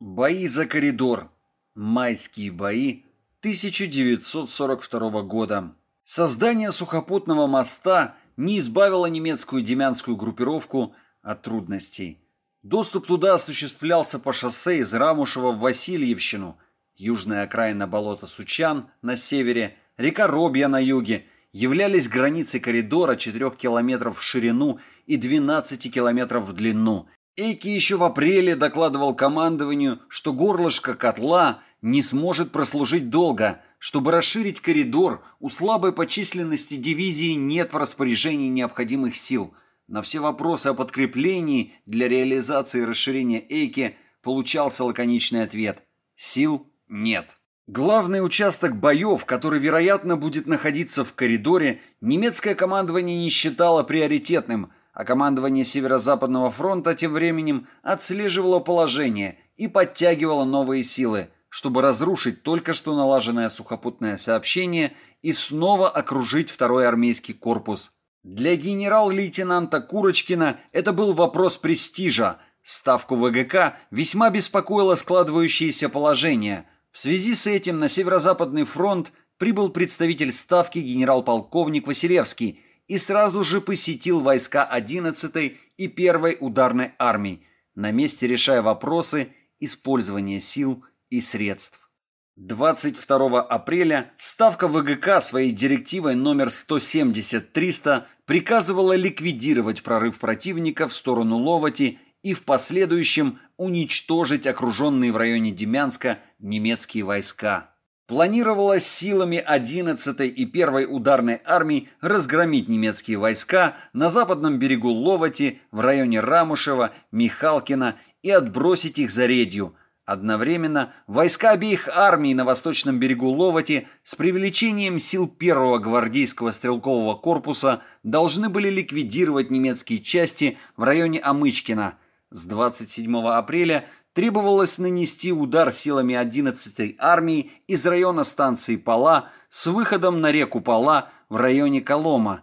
Бои за коридор. Майские бои 1942 года. Создание сухопутного моста не избавило немецкую демянскую группировку от трудностей. Доступ туда осуществлялся по шоссе из Рамушева в Васильевщину, южная окраина болота Сучан на севере, река Робья на юге, являлись границей коридора 4 километров в ширину и 12 километров в длину. Эйки еще в апреле докладывал командованию, что горлышко котла не сможет прослужить долго. Чтобы расширить коридор, у слабой по численности дивизии нет в распоряжении необходимых сил. На все вопросы о подкреплении для реализации расширения Эйки получался лаконичный ответ – сил нет. Главный участок боев, который, вероятно, будет находиться в коридоре, немецкое командование не считало приоритетным, а командование Северо-Западного фронта тем временем отслеживало положение и подтягивало новые силы, чтобы разрушить только что налаженное сухопутное сообщение и снова окружить второй армейский корпус. Для генерал-лейтенанта Курочкина это был вопрос престижа. Ставку ВГК весьма беспокоило складывающееся положение – в связи с этим на Северо-Западный фронт прибыл представитель Ставки генерал-полковник Василевский и сразу же посетил войска 11-й и 1-й ударной армии, на месте решая вопросы использования сил и средств. 22 апреля Ставка ВГК своей директивой номер 170-300 приказывала ликвидировать прорыв противника в сторону Ловати и в последующем уничтожить окруженные в районе Демянска немецкие войска. Планировалось силами 11-й и 1-й ударной армии разгромить немецкие войска на западном берегу Ловати, в районе Рамушева, Михалкина и отбросить их за редью. Одновременно войска обеих армий на восточном берегу Ловати с привлечением сил 1-го гвардейского стрелкового корпуса должны были ликвидировать немецкие части в районе Амычкина – с 27 апреля требовалось нанести удар силами 11-й армии из района станции Пала с выходом на реку Пала в районе Колома.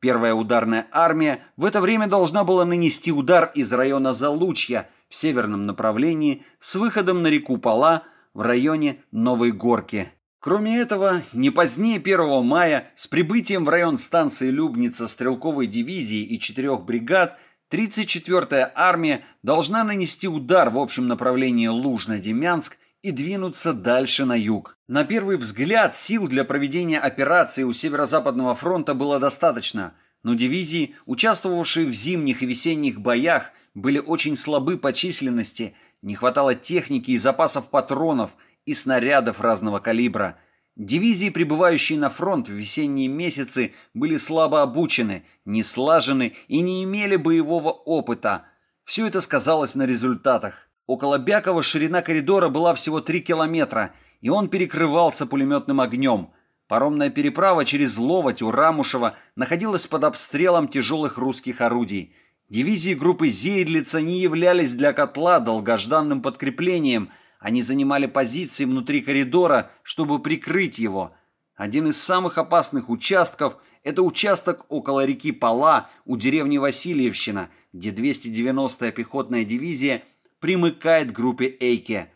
Первая ударная армия в это время должна была нанести удар из района Залучья в северном направлении с выходом на реку Пала в районе Новой Горки. Кроме этого, не позднее 1 мая с прибытием в район станции Любница стрелковой дивизии и четырех бригад – 34-я армия должна нанести удар в общем направлении Лужно-Демянск и двинуться дальше на юг. На первый взгляд сил для проведения операции у Северо-Западного фронта было достаточно, но дивизии, участвовавшие в зимних и весенних боях, были очень слабы по численности, не хватало техники и запасов патронов и снарядов разного калибра – Дивизии, прибывающие на фронт в весенние месяцы, были слабо обучены, не слажены и не имели боевого опыта. Все это сказалось на результатах. Около Бякова ширина коридора была всего 3 километра, и он перекрывался пулеметным огнем. Паромная переправа через Ловоть у Рамушева находилась под обстрелом тяжелых русских орудий. Дивизии группы Зейдлица не являлись для котла долгожданным подкреплением – они занимали позиции внутри коридора, чтобы прикрыть его. Один из самых опасных участков – это участок около реки Пала у деревни Васильевщина, где 290-я пехотная дивизия примыкает к группе Эйке.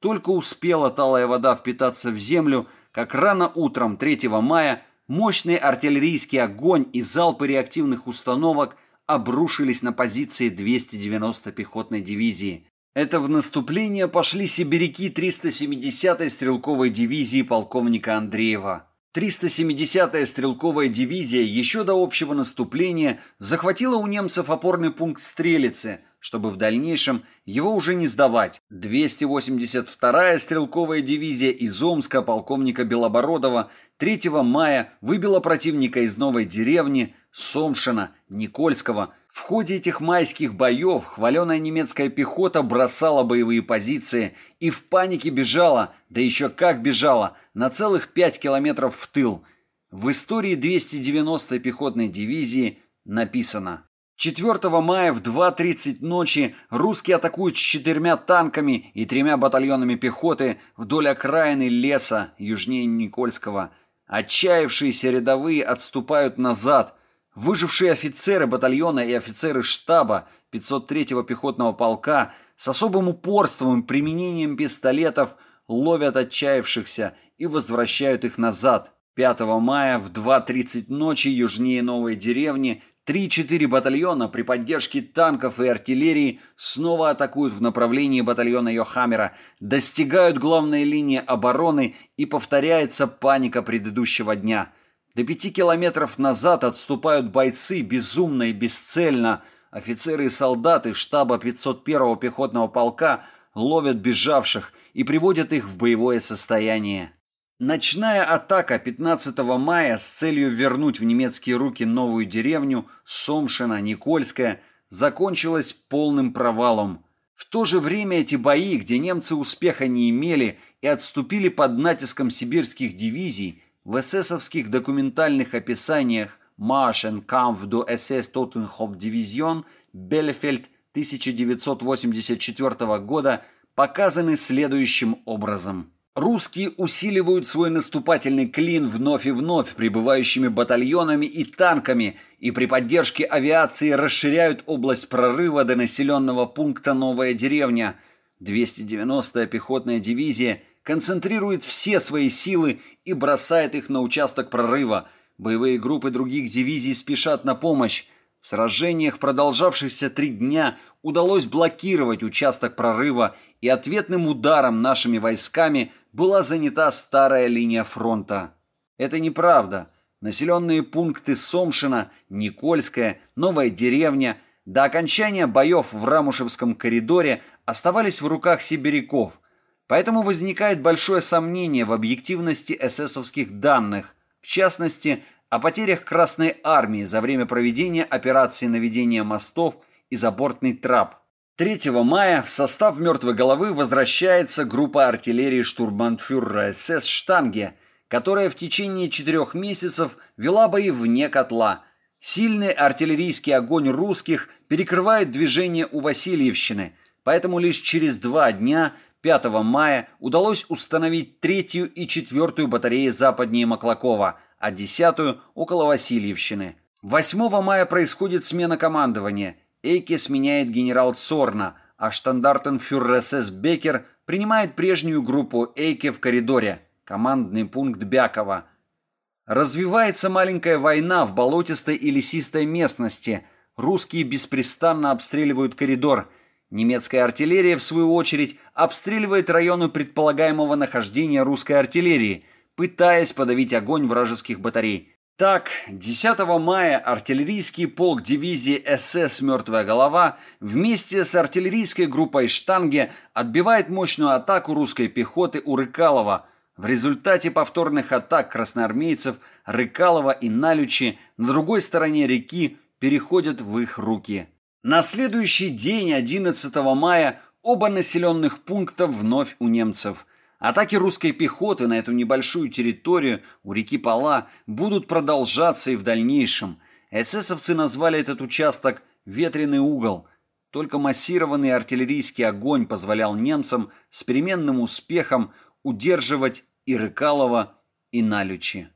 Только успела талая вода впитаться в землю, как рано утром 3 мая мощный артиллерийский огонь и залпы реактивных установок обрушились на позиции 290-й пехотной дивизии. Это в наступление пошли сибиряки 370-й стрелковой дивизии полковника Андреева. 370-я стрелковая дивизия еще до общего наступления захватила у немцев опорный пункт Стрелицы, чтобы в дальнейшем его уже не сдавать. 282-я стрелковая дивизия из Омска полковника Белобородова 3 мая выбила противника из новой деревни Сомшина, Никольского, в ходе этих майских боев хваленая немецкая пехота бросала боевые позиции и в панике бежала, да еще как бежала, на целых 5 километров в тыл. В истории 290-й пехотной дивизии написано 4 мая в 2.30 ночи русские атакуют с четырьмя танками и тремя батальонами пехоты вдоль окраины леса южнее Никольского. Отчаявшиеся рядовые отступают назад – Выжившие офицеры батальона и офицеры штаба 503-го пехотного полка с особым упорством и применением пистолетов ловят отчаявшихся и возвращают их назад. 5 мая в 2.30 ночи южнее новой деревни 3-4 батальона при поддержке танков и артиллерии снова атакуют в направлении батальона Йохаммера, достигают главной линии обороны и повторяется паника предыдущего дня. До пяти километров назад отступают бойцы безумно и бесцельно. Офицеры и солдаты штаба 501-го пехотного полка ловят бежавших и приводят их в боевое состояние. Ночная атака 15 мая с целью вернуть в немецкие руки новую деревню Сомшина, Никольская, закончилась полным провалом. В то же время эти бои, где немцы успеха не имели и отступили под натиском сибирских дивизий, в эсэсовских документальных описаниях «Marschen Kampf du SS Totenhof Division» Беллефельд 1984 года показаны следующим образом. Русские усиливают свой наступательный клин вновь и вновь прибывающими батальонами и танками и при поддержке авиации расширяют область прорыва до населенного пункта Новая деревня. 290-я пехотная дивизия концентрирует все свои силы и бросает их на участок прорыва. Боевые группы других дивизий спешат на помощь. В сражениях, продолжавшихся три дня, удалось блокировать участок прорыва, и ответным ударом нашими войсками была занята старая линия фронта. Это неправда. Населенные пункты Сомшина, Никольская, Новая деревня до окончания боев в Рамушевском коридоре оставались в руках сибиряков. Поэтому возникает большое сомнение в объективности эсэсовских данных, в частности, о потерях Красной Армии за время проведения операции наведения мостов и забортный трап. 3 мая в состав «Мертвой головы» возвращается группа артиллерии штурмбанфюрера СС «Штанге», которая в течение четырех месяцев вела бои вне котла. Сильный артиллерийский огонь русских перекрывает движение у Васильевщины, поэтому лишь через два дня 5 мая удалось установить третью и четвертую батареи западнее Маклакова – а десятую – около Васильевщины. 8 мая происходит смена командования. Эйке сменяет генерал Цорна, а штандартенфюрер СС Бекер принимает прежнюю группу Эйке в коридоре, командный пункт Бякова. Развивается маленькая война в болотистой и лесистой местности. Русские беспрестанно обстреливают коридор. Немецкая артиллерия, в свою очередь, обстреливает районы предполагаемого нахождения русской артиллерии – пытаясь подавить огонь вражеских батарей. Так, 10 мая артиллерийский полк дивизии СС «Мертвая голова» вместе с артиллерийской группой «Штанге» отбивает мощную атаку русской пехоты у Рыкалова. В результате повторных атак красноармейцев Рыкалова и Налючи на другой стороне реки переходят в их руки. На следующий день, 11 мая, оба населенных пункта вновь у немцев – Атаки русской пехоты на эту небольшую территорию у реки Пала будут продолжаться и в дальнейшем. Эсэсовцы назвали этот участок «ветреный угол». Только массированный артиллерийский огонь позволял немцам с переменным успехом удерживать и Рыкалова, и Налючи.